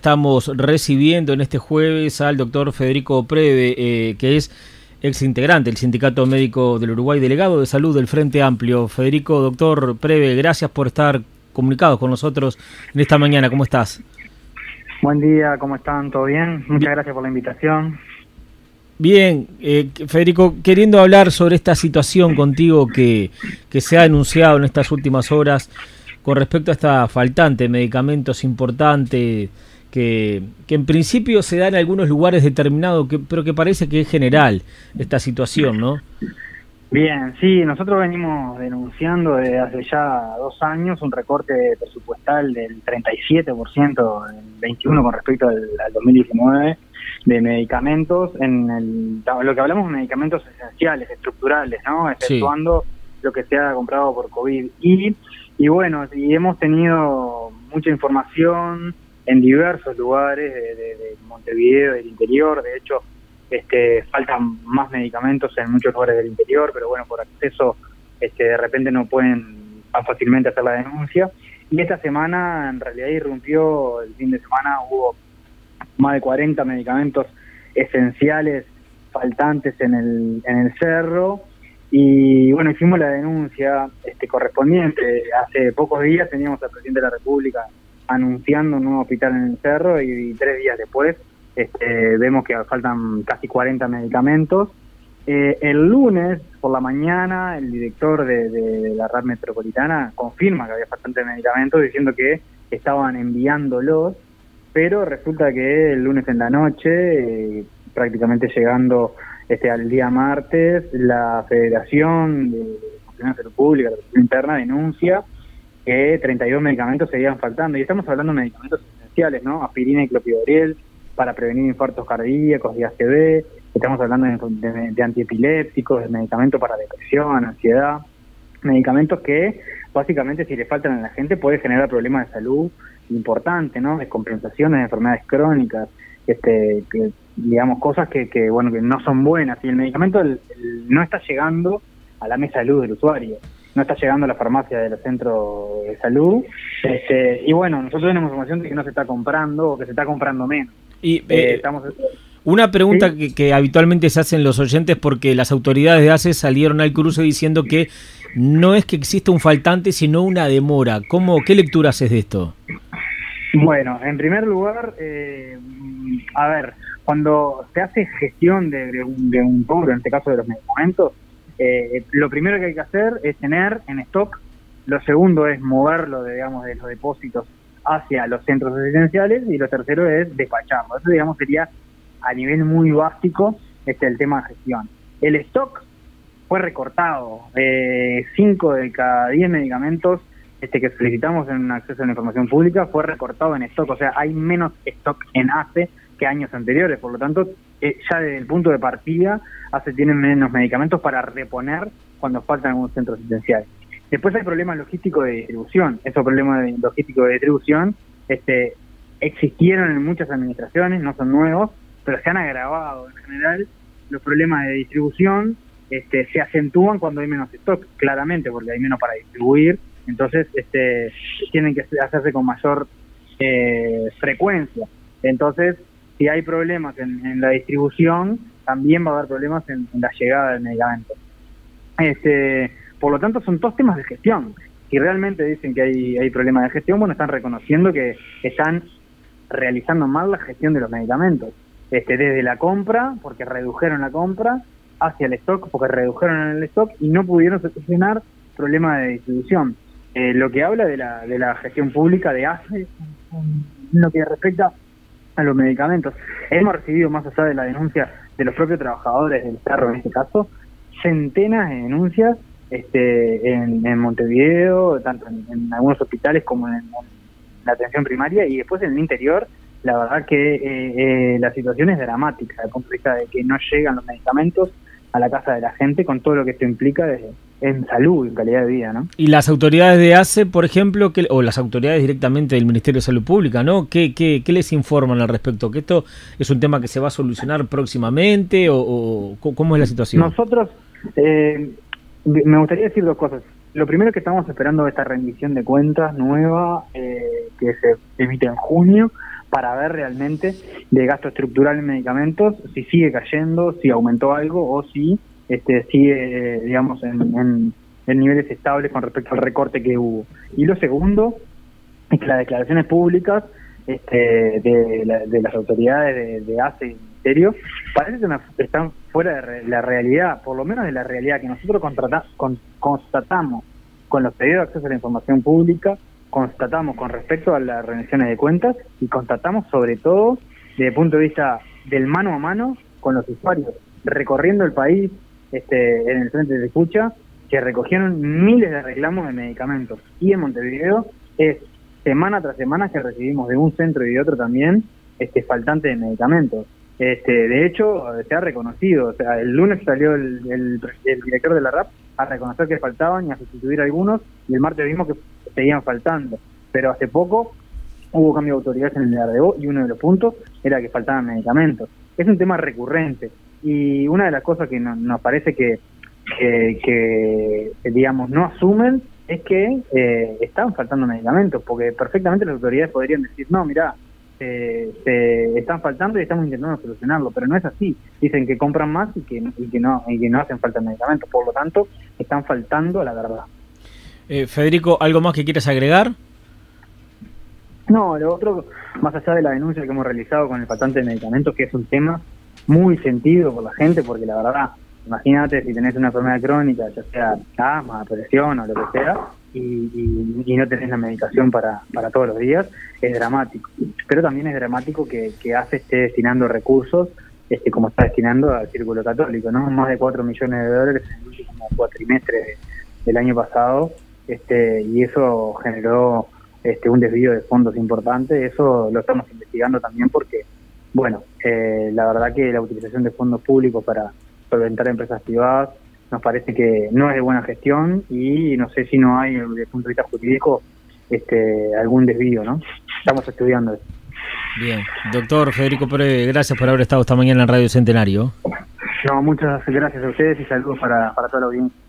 Estamos recibiendo en este jueves al doctor Federico Preve, eh, que es ex integrante del Sindicato Médico del Uruguay, delegado de salud del Frente Amplio. Federico, doctor Preve, gracias por estar comunicados con nosotros en esta mañana. ¿Cómo estás? Buen día, ¿cómo están? ¿Todo bien? Muchas gracias por la invitación. Bien, eh, Federico, queriendo hablar sobre esta situación contigo que, que se ha denunciado en estas últimas horas con respecto a esta faltante de medicamentos importante que, que en principio se da en algunos lugares determinados, que, pero que parece que es general esta situación, ¿no? Bien, sí, nosotros venimos denunciando desde hace ya dos años un recorte presupuestal del 37% del 21 con respecto al, 2019 de medicamentos en el, lo que hablamos de medicamentos esenciales, estructurales, ¿no? Exceptuando lo que se ha comprado por COVID. Y y bueno, y hemos tenido mucha información en diversos lugares de, Montevideo, del interior, de hecho, este, faltan más medicamentos en muchos lugares del interior, pero bueno, por acceso este, de repente no pueden tan fácilmente hacer la denuncia. Y esta semana en realidad irrumpió, el fin de semana hubo más de 40 medicamentos esenciales faltantes en el, en el cerro y bueno, hicimos la denuncia este, correspondiente. Hace pocos días teníamos al presidente de la República anunciando un nuevo hospital en el cerro y, tres días después este, vemos que faltan casi 40 medicamentos. Eh, el lunes por la mañana el director de, la red metropolitana confirma que había bastantes medicamentos diciendo que estaban enviándolos, pero resulta que el lunes en la noche, eh, prácticamente llegando este, al día martes la Federación de Funcionarios de Salud Pública, la Interna, denuncia que 32 medicamentos seguían faltando. Y estamos hablando de medicamentos esenciales, ¿no? Aspirina y clopidogrel para prevenir infartos cardíacos y ACV. Estamos hablando de, antiepilépticos, de medicamentos para depresión, ansiedad. Medicamentos que básicamente si le faltan a la gente puede generar problemas de salud importantes, ¿no? Descompensaciones de enfermedades crónicas, este, que, digamos, cosas que, que, bueno, que no son buenas. Y el medicamento no está llegando a la mesa de luz del usuario, no está llegando a la farmacia de los centros de salud. Este, y bueno, nosotros tenemos información de que no se está comprando o que se está comprando menos. Y, eh, eh, estamos... Una pregunta que, que, habitualmente se hacen los oyentes porque las autoridades de ACE salieron al cruce diciendo que no es que exista un faltante, sino una demora. ¿Cómo, ¿Qué lectura haces de esto? Bueno, en primer lugar, eh, a ver, cuando se hace gestión de, un, de en este caso de los medicamentos, eh, lo primero que hay que hacer es tener en stock, lo segundo es moverlo, de, digamos, de los depósitos hacia los centros residenciales y lo tercero es despacharlo. Eso, digamos, sería a nivel muy básico este, el tema de gestión. El stock fue recortado. Eh, cinco de cada diez medicamentos este que solicitamos en un acceso a la información pública fue recortado en stock, o sea, hay menos stock en ACE que años anteriores, por lo tanto, eh, ya desde el punto de partida, ACE tiene menos medicamentos para reponer cuando faltan algunos centros asistenciales. Después hay problemas logísticos de distribución, esos problemas logísticos de distribución este, existieron en muchas administraciones, no son nuevos, pero se han agravado en general los problemas de distribución este, se acentúan cuando hay menos stock, claramente, porque hay menos para distribuir entonces, este, tienen que hacerse con mayor eh, frecuencia. Entonces, si hay problemas en, la distribución, también va a haber problemas en, la llegada del medicamento. Este, por lo tanto, son dos temas de gestión. Si realmente dicen que hay, hay problemas de gestión, bueno, están reconociendo que están realizando mal la gestión de los medicamentos. Este, desde la compra, porque redujeron la compra, hacia el stock, porque redujeron el stock y no pudieron solucionar problemas de distribución. Eh, lo que habla de la, de la gestión pública de ACE, lo que respecta a los medicamentos. Hemos recibido, más allá de la denuncia de los propios trabajadores del cerro en este caso, centenas de denuncias este, en, Montevideo, tanto en, algunos hospitales como en, la atención primaria y después en el interior. La verdad que eh, eh, la situación es dramática, el punto de vista de que no llegan los medicamentos a la casa de la gente con todo lo que esto implica desde en salud, en calidad de vida, ¿no? Y las autoridades de ACE, por ejemplo, que, o las autoridades directamente del Ministerio de Salud Pública, ¿no? ¿Qué, qué, qué les informan al respecto? ¿Que esto es un tema que se va a solucionar próximamente o, cómo es la situación? Nosotros, eh, me gustaría decir dos cosas. Lo primero es que estamos esperando esta rendición de cuentas nueva eh, que se emite en junio para ver realmente de gasto estructural en medicamentos si sigue cayendo, si aumentó algo o si este, sigue, digamos, en, niveles estables con respecto al recorte que hubo. Y lo segundo es que las declaraciones públicas este, de, las autoridades de, ACE y Ministerio parece que están fuera de la realidad, por lo menos de la realidad que nosotros constatamos con los pedidos de acceso a la información pública, constatamos con respecto a las rendiciones de cuentas y constatamos sobre todo desde el punto de vista del mano a mano con los usuarios, recorriendo el país este, en el frente de escucha, que recogieron miles de reclamos de medicamentos. Y en Montevideo es semana tras semana que recibimos de un centro y de otro también este faltante de medicamentos. Este, de hecho, se ha reconocido, o sea, el lunes salió el, el, director de la RAP a reconocer que faltaban y a sustituir algunos, y el martes vimos que seguían faltando. Pero hace poco hubo cambio de autoridades en el ARDO y uno de los puntos era que faltaban medicamentos. Es un tema recurrente y una de las cosas que nos parece que, que, digamos, no asumen es que eh, están faltando medicamentos, porque perfectamente las autoridades podrían decir, no, mira, eh, se están faltando y estamos intentando solucionarlo, pero no es así. Dicen que compran más y que, y que no y que no hacen falta medicamentos, por lo tanto, están faltando a la verdad. Eh, Federico, ¿algo más que quieras agregar? No, lo otro, más allá de la denuncia que hemos realizado con el faltante de medicamentos, que es un tema muy sentido por la gente, porque la verdad, imagínate si tenés una enfermedad crónica, ya sea asma, presión o lo que sea, y, no tenés la medicación para, para todos los días, es dramático. Pero también es dramático que, que ACE esté destinando recursos este, como está destinando al Círculo Católico, ¿no? Más de 4 millones de dólares en el último cuatrimestre del año pasado, este, y eso generó este, un desvío de fondos importante. Eso lo estamos investigando también porque, bueno, eh, la verdad que la utilización de fondos públicos para solventar empresas privadas nos parece que no es de buena gestión y no sé si no hay, desde el punto de vista jurídico, este, algún desvío, ¿no? Estamos estudiando eso. Bien, doctor Federico Pérez, gracias por haber estado esta mañana en Radio Centenario. No, muchas gracias a ustedes y saludos para, para toda la audiencia.